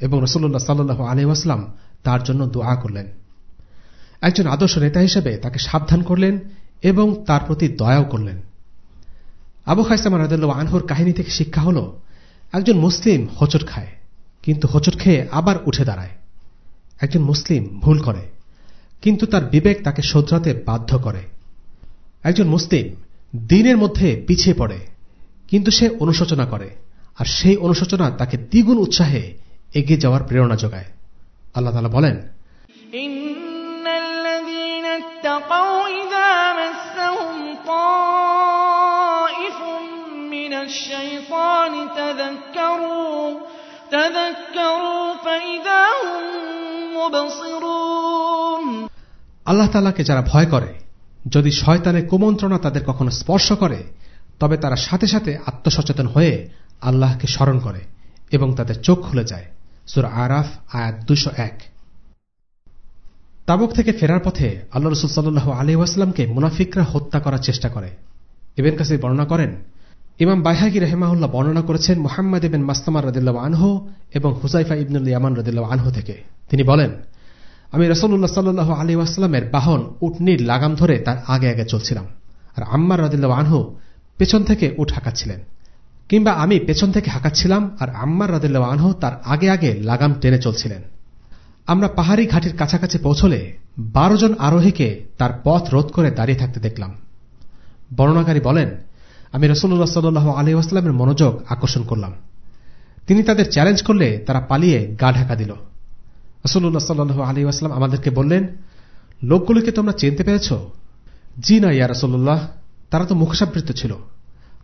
এবং রসুল্লাহ সাল্লু আলী আসলাম তার জন্য দোয়া করলেন। একজন আদর্শ নেতা হিসেবে তাকে সাবধান করলেন এবং তার প্রতি দয়াও করলেন। আবু খাইসামা রাদিল্লাহ আনহুর কাহিনী থেকে শিক্ষা হল, একজন মুসলিম হোচট খায়, কিন্তু হোচট খেয়ে আবার উঠে দাঁড়ায়। একজন মুসলিম ভুল করে, কিন্তু তার বিবেক তাকে শোধরাতে বাধ্য করে। একজন মুসলিম দিনের মধ্যে পিছিয়ে পড়ে, কিন্তু সে অনুশোচনা করে, আর সেই অনুশোচনা তাকে দ্বিগুণ উৎসাহে এগিয়ে যাওয়ার প্রেরণা যোগায়। আল্লাহ তালা বলেন আল্লাহ তালাকে যারা ভয় করে যদি শয়তানের কুমন্ত্রণা তাদের কখনো স্পর্শ করে তবে তারা সাথে সাথে আত্মসচেতন হয়ে আল্লাহকে স্মরণ করে এবং তাদের চোখ খুলে যায়। সুর আরাফ, আয়াত দুশো এক। তাবুক থেকে ফেরার পথে আল্লাহ রসুল সাল্লাহ ওয়াসলামকে মুনাফিকরা হত্যা করার চেষ্টা করে। ইবেন কাসির বর্ণনা করেন, ইমাম বাইহাগি রহেমাহুল্লাহ বর্ণনা করেছেন মোহাম্মদ ইবেন মাস্তামার রদিল্লা আনহু এবং হুসাইফা ইবনুল ইয়ামান রদিল্লা আনহু থেকে। তিনি বলেন, আমি রসল্লাহ সাল্লাহ আলী ওয়াসলামের বাহন উটনির লাগাম ধরে তার আগে আগে চলছিলাম। আর আম্মার রদিল্লা আনহু পেছন থেকে উঠ হাঁকাচ্ছিলেন। কিংবা আমি পেছন থেকে হাঁকাচ্ছিলাম আর আম্মার রদিল্লা আনহু তার আগে আগে লাগাম টেনে চলছিলেন। আমরা পাহাড়ি ঘাটির কাছাকাছি পৌঁছলে বারো জন আরোহীকে তার পথ রোধ করে দাঁড়িয়ে থাকতে দেখলাম। বর্ণনাকারী বলেন, আমি রসুল্লাহ সাল্লাহ আলী আসলামের মনোযোগ আকর্ষণ করলাম। তিনি তাদের চ্যালেঞ্জ করলে তারা পালিয়ে গা ঢাকা দিল। রসুল্লাহ সাল্লাহ আলী আসলাম আমাদেরকে বললেন, লোকগুলোকে তোমরা চিনতে পেরেছ? জি না ইয়া রসল্লাহ তারা তো মুখসাবৃত্ত ছিল।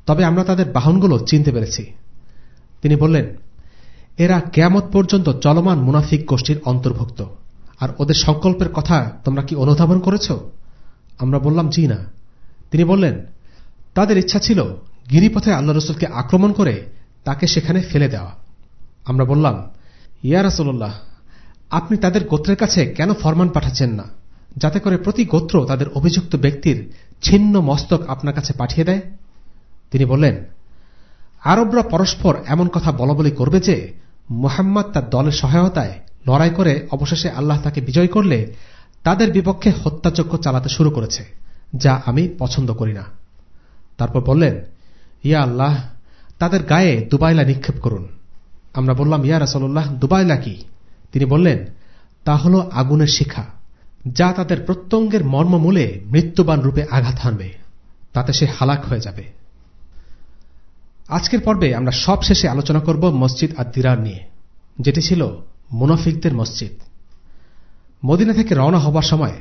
তবে আমরা তাদের বাহনগুলো চিনতে পেরেছি। তিনি বললেন, এরা কেয়ামত পর্যন্ত চলমান মুনাফিক গোষ্ঠীর অন্তর্ভুক্ত। আর ওদের সংকল্পের কথা তোমরা কি অনুধাবন করেছ? আমরা বললাম, জি না। তিনি বললেন, তাদের ইচ্ছা ছিল গিরিপথে আল্লাহ রসুলকে আক্রমণ করে তাকে সেখানে ফেলে দেওয়া। আমরা বললাম, ইয়া রাসুল্লাহ আপনি তাদের গোত্রের কাছে কেন ফরমান পাঠাচ্ছেন না? যাতে করে প্রতি গোত্র তাদের অভিযুক্ত ব্যক্তির ছিন্ন মস্তক আপনার কাছে পাঠিয়ে দেয়? তিনি বললেন, আরবরা পরস্পর এমন কথা বলাবলি করবে যে, মোহাম্মদ তার দলের সহায়তায় লড়াই করে অবশেষে আল্লাহ তাকে বিজয় করলে তাদের বিপক্ষে হত্যাযজ্ঞ চালাতে শুরু করেছে, যা আমি পছন্দ করি না। তারপর বললেন, ইয়া আল্লাহ, তাদের গায়ে দুবাইলা নিক্ষেপ করুন। আমরা বললাম, ইয়া রাসল্লাহ দুবাইলা কি? তিনি বললেন, তা হল আগুনের শিখা, যা তাদের প্রত্যঙ্গের মর্মমূলে মৃত্যুবান রূপে আঘাত হানবে, তাতে সে হালাক হয়ে যাবে। আজকের পর্বে আমরা সব শেষে আলোচনা করব মসজিদ আর দিরার নিয়ে, যেটি ছিল মুনাফিকদের মসজিদ। মদিনা থেকে রওনা হবার সময়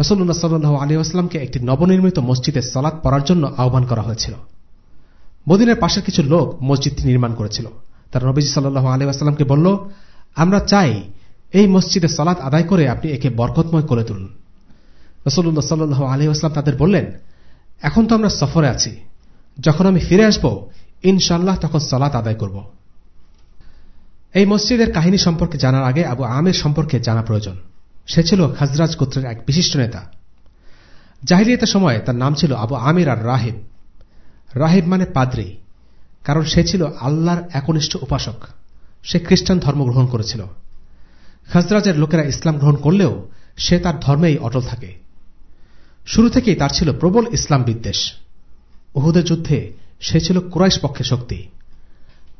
রসল্লাহ সাল্লু আলী আসলামকে একটি নবনির্মিত মসজিদে সলাৎ পড়ার জন্য আহ্বান করা হয়েছিল। মদিনের পাশের কিছু লোক মসজিদটি নির্মাণ করেছিল। তারা নবীজি সাল্লাহ আলী আসলামকে বলল, আমরা চাই এই মসজিদে সলাৎ আদায় করে আপনি একে বরকতময় করে তুলুন। রসল্লাহ সাল্লু আলী আসলাম তাদের বললেন, এখন তো আমরা সফরে আছি। যখন আমি ফিরে আসব ইনশাল্লাহ তখন সলাৎ আদায় করব। এই মসজিদের কাহিনী সম্পর্কে জানার আগে আবু আমের সম্পর্কে জানা প্রয়োজন। সে ছিল খাজরাজ গোত্রের এক বিশিষ্ট নেতা। জাহিলিয়াতের সময় তার নাম ছিল আবু আমির আর রাহিব। রাহিব মানে পাদ্রি, কারণ সে ছিল আল্লাহর একনিষ্ঠ উপাসক। সে খ্রিস্টান ধর্ম গ্রহণ করেছিল। খাজরাজের লোকেরা ইসলাম গ্রহণ করলেও সে তার ধর্মেই অটল থাকে। শুরু থেকেই তার ছিল প্রবল ইসলাম বিদ্বেষ। উহুদের যুদ্ধে সে ছিল কুরাইশ পক্ষের শক্তি।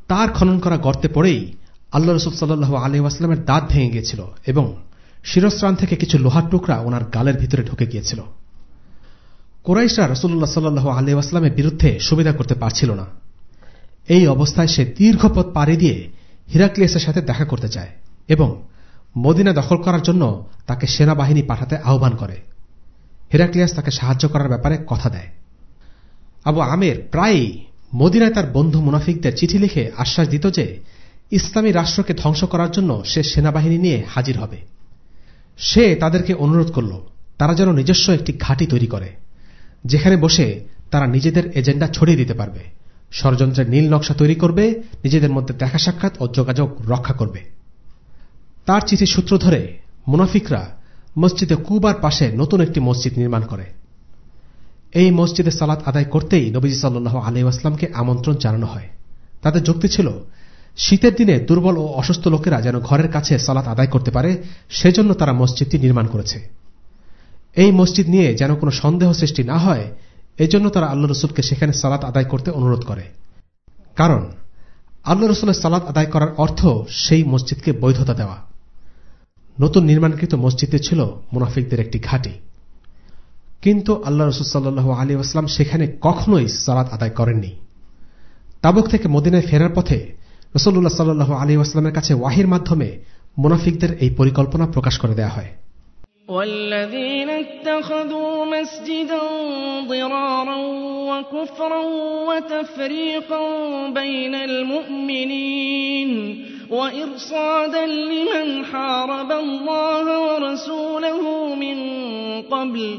তার খনন করা গর্তে পড়েই আল্লাহ রসুল সাল্লাহ আলী আসলামের দাঁত ভেঙে গিয়েছিল এবং শিরস্ত্রাণ থেকে কিছু লোহার টুকরা ওনার গালের ভিতরে ঢুকে গিয়েছিল। কোরাইশরা রসুল্লাহ সাল্লু আলী আসলামের বিরুদ্ধে সুবিধা করতে পারছিল না। এই অবস্থায় সে দীর্ঘ পথ পাড়ি দিয়ে হিরাক্লিয়াসের সাথে দেখা করতে চায় এবং মদিনা দখল করার জন্য তাকে সেনাবাহিনী পাঠাতে আহ্বান করে। হিরাক্লিয়াস তাকে সাহায্য করার ব্যাপারে কথা দেয়। আবু আমের প্রায়ই মদিনায় তার বন্ধু মুনাফিকদের চিঠি লিখে আশ্বাস দিত যে, ইসলামী রাষ্ট্রকে ধ্বংস করার জন্য সে সেনাবাহিনী নিয়ে হাজির হবে। সে তাদেরকে অনুরোধ করল, তারা যেন নিজস্ব একটি ঘাঁটি তৈরি করে, যেখানে বসে তারা নিজেদের এজেন্ডা ছড়িয়ে দিতে পারবে, ষড়যন্ত্রের নীল নকশা তৈরি করবে, নিজেদের মধ্যে দেখা সাক্ষাৎ ও যোগাযোগ রক্ষা করবে। তার চিঠির সূত্র ধরে মুনাফিকরা মসজিদে কুবার পাশে নতুন একটি মসজিদ নির্মাণ করে। এই মসজিদে সালাত আদায় করতেই নবীজি সাল্লাহ আলী আসলামকে আমন্ত্রণ জানানো হয়। তাদের যুক্তি ছিল, শীতের দিনে দুর্বল ও অসুস্থ লোকেরা যেন ঘরের কাছে সালাত আদায় করতে পারে, সেজন্য তারা মসজিদটি নির্মাণ করেছে। এই মসজিদ নিয়ে যেন কোনো সন্দেহ সৃষ্টি না হয়, এজন্য তারা আল্লাহ রসুলকে সেখানে সালাত আদায় করতে অনুরোধ করে। কারণ আল্লাহ রসুলের সালাত আদায় করার অর্থ সেই মসজিদকে বৈধতা দেওয়া। নতুন নির্মাণকৃত মসজিদে ছিল মুনাফিকদের একটি ঘাঁটি। কিন্তু আল্লাহ রসুল সাল্লু আলী আসলাম সেখানে কখনোই সালাত আদায় করেননি তাবুক থেকে মদিনায় ফেরার পথে রসল্লাহ সাল্লু আলী আসলামের কাছে ওয়াহির মাধ্যমে মুনাফিকদের এই পরিকল্পনা প্রকাশ করে দেয়া হয়
والذين اتخذوا مسجدا ضرارا وكفرا وتفريقا بين المؤمنين وإرصادا لمن حارب الله ورسوله من قبل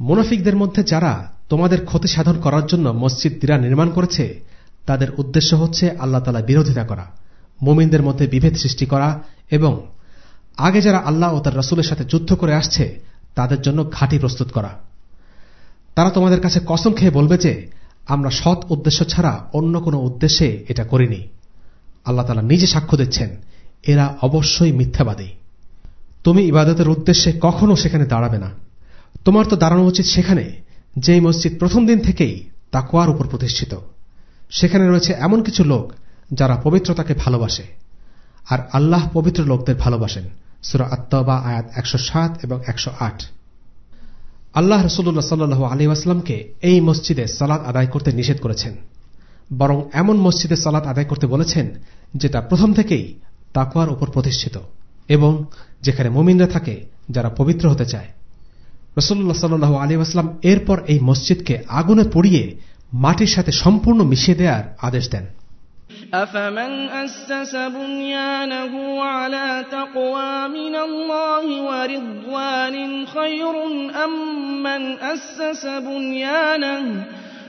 মুনাফিকদের মধ্যে যারা তোমাদের ক্ষতি সাধন করার জন্য মসজিদ দিরা নির্মাণ করেছে, তাদের উদ্দেশ্য হচ্ছে আল্লাহ তালা বিরোধিতা করা, মুমিনদের মধ্যে বিভেদ সৃষ্টি করা এবং আগে যারা আল্লাহ ও তার রসুলের সাথে যুদ্ধ করে আসছে, তাদের জন্য ঘাঁটি প্রস্তুত করা। তারা তোমাদের কাছে কসম খেয়ে বলবে যে, আমরা সৎ উদ্দেশ্য ছাড়া অন্য কোনো উদ্দেশ্যে এটা করিনি। আল্লাহ তালা নিজে সাক্ষ্য দিচ্ছেন এরা অবশ্যই মিথ্যাবাদী। তুমি ইবাদতের উদ্দেশ্যে কখনো সেখানে দাঁড়াবে না। তোমার তো দাঁড়ানো উচিত সেখানে, যেই মসজিদ প্রথম দিন থেকেই তাকুয়ার উপর প্রতিষ্ঠিত। সেখানে রয়েছে এমন কিছু লোক যারা পবিত্রতাকে ভালোবাসে। আর আল্লাহ পবিত্র লোকদের ভালোবাসেন। সুরা আত্মবা আয়াত একশো সাত এবং একশো আট। আল্লাহ রসুল্লাহ সাল্লু আলী আসলামকে এই মসজিদে সালাদ আদায় করতে নিষেধ করেছেন। বরং এমন মসজিদে সালাদ আদায় করতে বলেছেন, যেটা প্রথম থেকেই তাকুয়ার উপর প্রতিষ্ঠিত এবং যেখানে মুমিনরা থাকে যারা পবিত্র হতে চায় রসুল্লাহ সাল্লু আলী আসলাম এরপর এই মসজিদকে আগুনে পড়িয়ে মাটির সাথে সম্পূর্ণ মিশিয়ে দেওয়ার আদেশ দেন
أفمن أسس بنيانه على تقوى من الله ورضوان خير أم من أسس بنيانه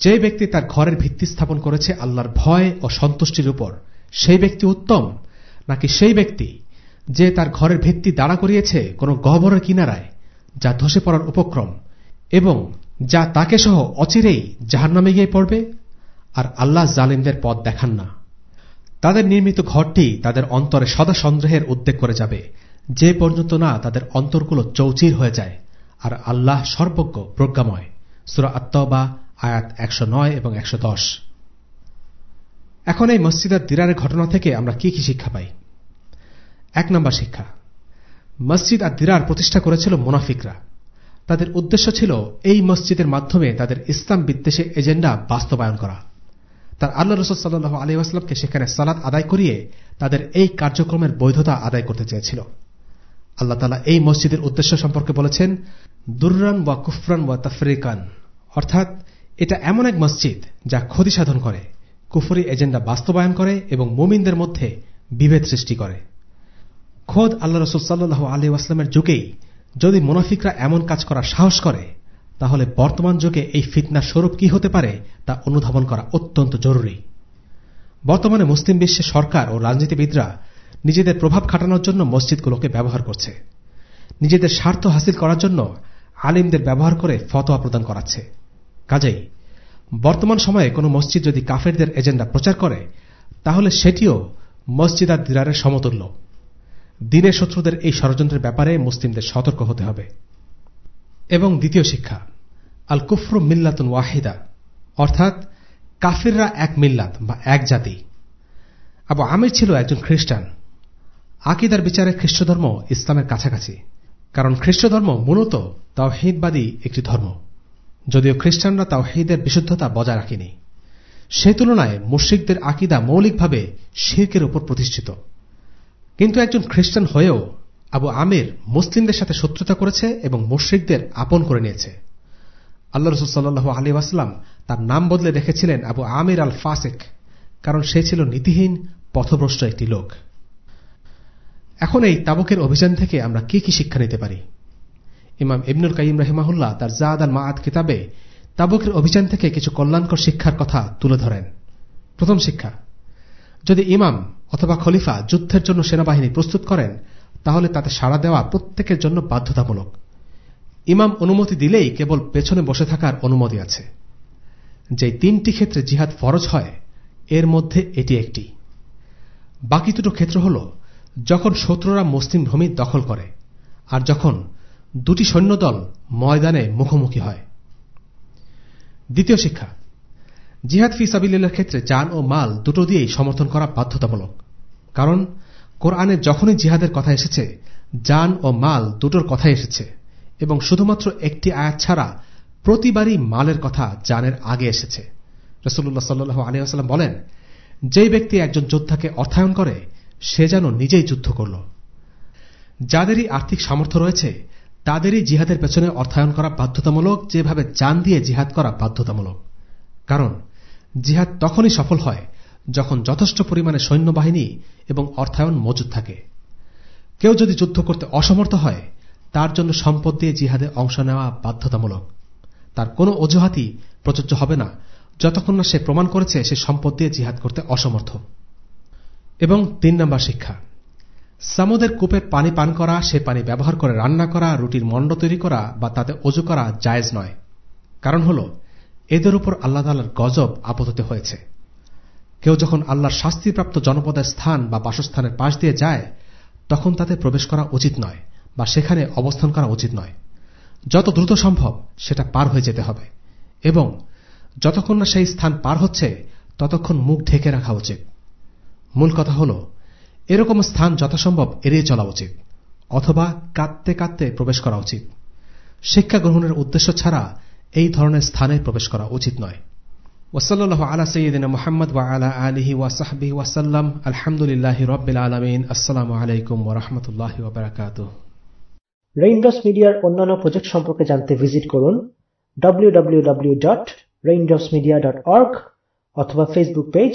যে ব্যক্তি তার ঘরের ভিত্তি স্থাপন করেছে আল্লাহর ভয় ও সন্তুষ্টির উপর, সেই ব্যক্তি উত্তম, নাকি সেই ব্যক্তি যে তার ঘরের ভিত্তি দাঁড়া করিয়েছে কোন গহ্বরের কিনারায়, যা ধসে পড়ার উপক্রম, এবং যা তাকে সহ অচিরেই জাহান্নামে গিয়ে পড়বে? আর আল্লাহ জালিমদের পথ দেখান না। তাদের নির্মিত ঘরটি তাদের অন্তরে সদা সন্দেহের উদ্বেগ করে যাবে। যে পর্যন্ত না তাদের অন্তরগুলো চৌচির হয়ে যায়, আর আল্লাহ সর্বজ্ঞ, প্রজ্ঞাময়। সুরা আত্মবা আয়াত একশো নয় এবং একশো দশ। এখন এই মসজিদের দিরারের ঘটনা থেকে আমরা কি কি শিক্ষা পাই? এক নম্বর শিক্ষা, মসজিদ আর দিরার প্রতিষ্ঠা করেছিল মুনাফিকরা। তাদের উদ্দেশ্য ছিল এই মসজিদের মাধ্যমে তাদের ইসলাম বিদ্বেষে এজেন্ডা বাস্তবায়ন করা। তার আল্লাহ রসুল সাল্লাহ আলী আসলামকে সেখানে সালাদ আদায় করিয়ে তাদের এই কার্যক্রমের বৈধতা আদায় করতে চেয়েছিল। আল্লাহ তালা এই মসজিদের উদ্দেশ্য সম্পর্কে বলেছেন, দুর্রান ওয়া কুফরান ওয়া তফরিকান। অর্থাৎ, এটা এমন এক মসজিদ যা ক্ষতি সাধন করে, কুফরি এজেন্ডা বাস্তবায়ন করে এবং মুমিনদের মধ্যে বিভেদ সৃষ্টি করে। খোদ আল্লাহ রসুল সাল্লাহ আলী আসলামের যুগেই যদি মুনাফিকরা এমন কাজ করার সাহস করে, তাহলে বর্তমান যুগে এই ফিতনার স্বরূপ কি হতে পারে তা অনুধাবন করা অত্যন্ত জরুরি। বর্তমানে মুসলিম বিশ্বে সরকার ও রাজনীতিবিদরা নিজেদের প্রভাব খাটানোর জন্য মসজিদগুলোকে ব্যবহার করছে। নিজেদের স্বার্থ হাসিল করার জন্য আলিমদের ব্যবহার করে ফতোয়া প্রদান করাচ্ছে। কাজেই, বর্তমান সময়ে কোনো মসজিদ যদি কাফেরদের এজেন্ডা প্রচার করে, তাহলে সেটিও মসজিদ আর দিরারের সমতুল্য। দিনের শত্রুদের এই ষড়যন্ত্রের ব্যাপারে মুসলিমদের সতর্ক হতে হবে। এবং দ্বিতীয় শিক্ষা আল কুফরু মিল্লাতুন ওয়াহিদা, অর্থাৎ কাফিররা এক মিল্লাত বা এক জাতি। আবু আমির ছিল একজন খ্রিস্টান। আকিদার বিচারে খ্রিস্ট ধর্ম ইসলামের কাছাকাছি। কারণ খ্রিস্ট ধর্ম মূলত তাওহিদবাদী একটি ধর্ম। যদিও খ্রিস্টানরা তাওহিদের বিশুদ্ধতা বজায় রাখেনি। সে তুলনায় মুশ্রিকদের আকিদা মৌলিকভাবে শির্কের উপর প্রতিষ্ঠিত। কিন্তু একজন খ্রিস্টান হয়েও আবু আমির মুসলিমদের সাথে শত্রুতা করেছে এবং মুশ্রিকদের আপন করে নিয়েছে। আল্লাহ রসুল সাল্লু আলী আসলাম তার নাম বদলে রেখেছিলেন আবু আমির আল ফাসেক কারণ সে ছিল নীতিহীন, পথভ্রষ্ট একটি লোক। এখন এই তাবুকের অভিযান থেকে আমরা কি কি শিক্ষা নিতে পারি? ইমাম ইবনুল কাইম রহিমাহুল্লাহ তার জাদ আল মাআদ কিতাবে তাবুকের অভিযান থেকে কিছু কল্যাণকর শিক্ষার কথা তুলে ধরেন। প্রথম শিক্ষা, যদি ইমাম অথবা খলিফা যুদ্ধের জন্য সেনাবাহিনী প্রস্তুত করেন, তাহলে তাতে সাড়া দেওয়া প্রত্যেকের জন্য বাধ্যতামূলক। ইমাম অনুমতি দিলেই কেবল পেছনে বসে থাকার অনুমতি আছে। যে তিনটি ক্ষেত্রে জিহাদ ফরজ হয়, এর মধ্যে এটি একটি। বাকি দুটো ক্ষেত্র হল যখন শত্রুরা মুসলিম ভূমি দখল করে, আর যখন দুটি সৈন্যদল ময়দানে মুখোমুখি হয়। দ্বিতীয় শিক্ষা, জিহাদ ফি সাবিল্লার ক্ষেত্রে যান ও মাল দুটো দিয়েই সমর্থন করা বাধ্যতামূলক। কারণ, কোরআনে যখনই জিহাদের কথা এসেছে যান ও মাল দুটোর কথাই এসেছে, এবং শুধুমাত্র একটি আয়াত ছাড়া প্রতিবারই মালের কথা জানের আগে এসেছে। রসুল্লাহ সাল্লু আলিয়াস্লাম বলেন, যেই ব্যক্তি একজন যোদ্ধাকে অর্থায়ন করে সে যেন নিজেই যুদ্ধ করল। যাদেরই আর্থিক সামর্থ্য রয়েছে, তাদেরই জিহাদের পেছনে অর্থায়ন করা বাধ্যতামূলক, যেভাবে যান দিয়ে জিহাদ করা বাধ্যতামূলক। কারণ, জিহাদ তখনই সফল হয় যখন যথেষ্ট পরিমাণে সৈন্যবাহিনী এবং অর্থায়ন মজুদ থাকে। কেউ যদি যুদ্ধ করতে অসমর্থ হয়, তার জন্য সম্পদ দিয়ে জিহাদে অংশ নেওয়া বাধ্যতামূলক। তার কোনো অজুহাতই প্রযোজ্য হবে না। যতক্ষণ না সে প্রমাণ করেছে সে সম্পদ দিয়ে জিহাদ করতে অসমর্থ। এবং তিন নম্বর শিক্ষা। সামুদের কূপের পানি পান করা, সে পানি ব্যবহার করে রান্না করা, রুটির মণ্ড তৈরি করা বা তাতে অজু করা জায়েজ নয়। কারণ হল, এদের উপর আল্লাহ তালার গজব আপততে হয়েছে। কেউ যখন আল্লাহর শাস্তিপ্রাপ্ত জনপদের স্থান বা বাসস্থানের পাশ দিয়ে যায়, তখন তাতে প্রবেশ করা উচিত নয় বা সেখানে অবস্থান করা উচিত নয়। যত দ্রুত সম্ভব সেটা পার হয়ে যেতে হবে এবং যতক্ষণ না সেই স্থান পার হচ্ছে, ততক্ষণ মুখ ঢেকে রাখা উচিত। মূল কথা হল, এরকম স্থান যথাসম্ভব এড়িয়ে চলা উচিত, অথবা কাঁদতে কাঁদতে প্রবেশ করা উচিত। শিক্ষা গ্রহণের উদ্দেশ্য ছাড়া এই ধরনের স্থানে প্রবেশ করা উচিত নয়। ওসল্লাহ আলা সঈদিন মোহাম্মদ ওয়া আলা আলহি ওয়াসাহবি ওয়াসাল্লাম আলহামদুলিল্লাহ রবিল আলমিন, আসসালামু আলাইকুম ওরহমতুল্লাহ ওবরাকাত
রেইনড্রপস মিডিয়ার অন্যান্য প্রজেক্ট সম্পর্কে জানতে ভিজিট করুন www.raindropsmedia.org অথবা Facebook page